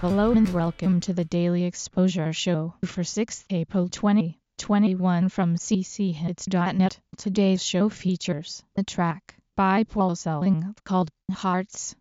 Hello and welcome to the Daily Exposure Show for 6th April 2021 from cchits.net. Today's show features the track by Paul Selling called Hearts.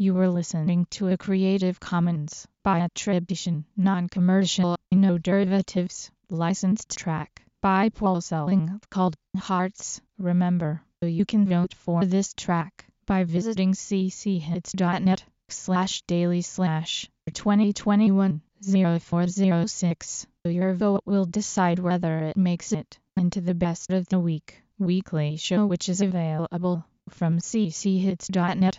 You were listening to a Creative Commons by attribution, non-commercial, no derivatives, licensed track by Paul Selling called Hearts. Remember, you can vote for this track by visiting cchits.net slash daily slash 2021 0406. Your vote will decide whether it makes it into the best of the week weekly show which is available from cchits.net